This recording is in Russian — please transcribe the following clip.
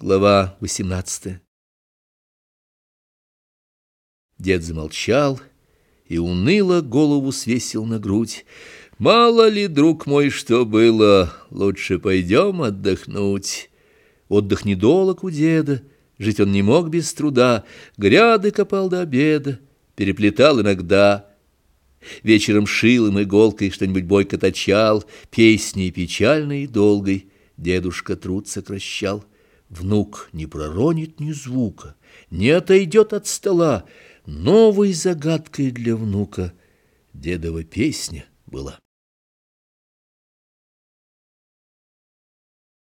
Глава 18 Дед замолчал и уныло голову свесил на грудь. «Мало ли, друг мой, что было, лучше пойдем отдохнуть». Отдых недолг у деда, жить он не мог без труда, гряды копал до обеда, переплетал иногда. Вечером шил им иголкой, что-нибудь бойко точал, песней печальной и долгой дедушка труд сокращал. Внук не проронит ни звука, не отойдет от стола. Новой загадкой для внука дедова песня была.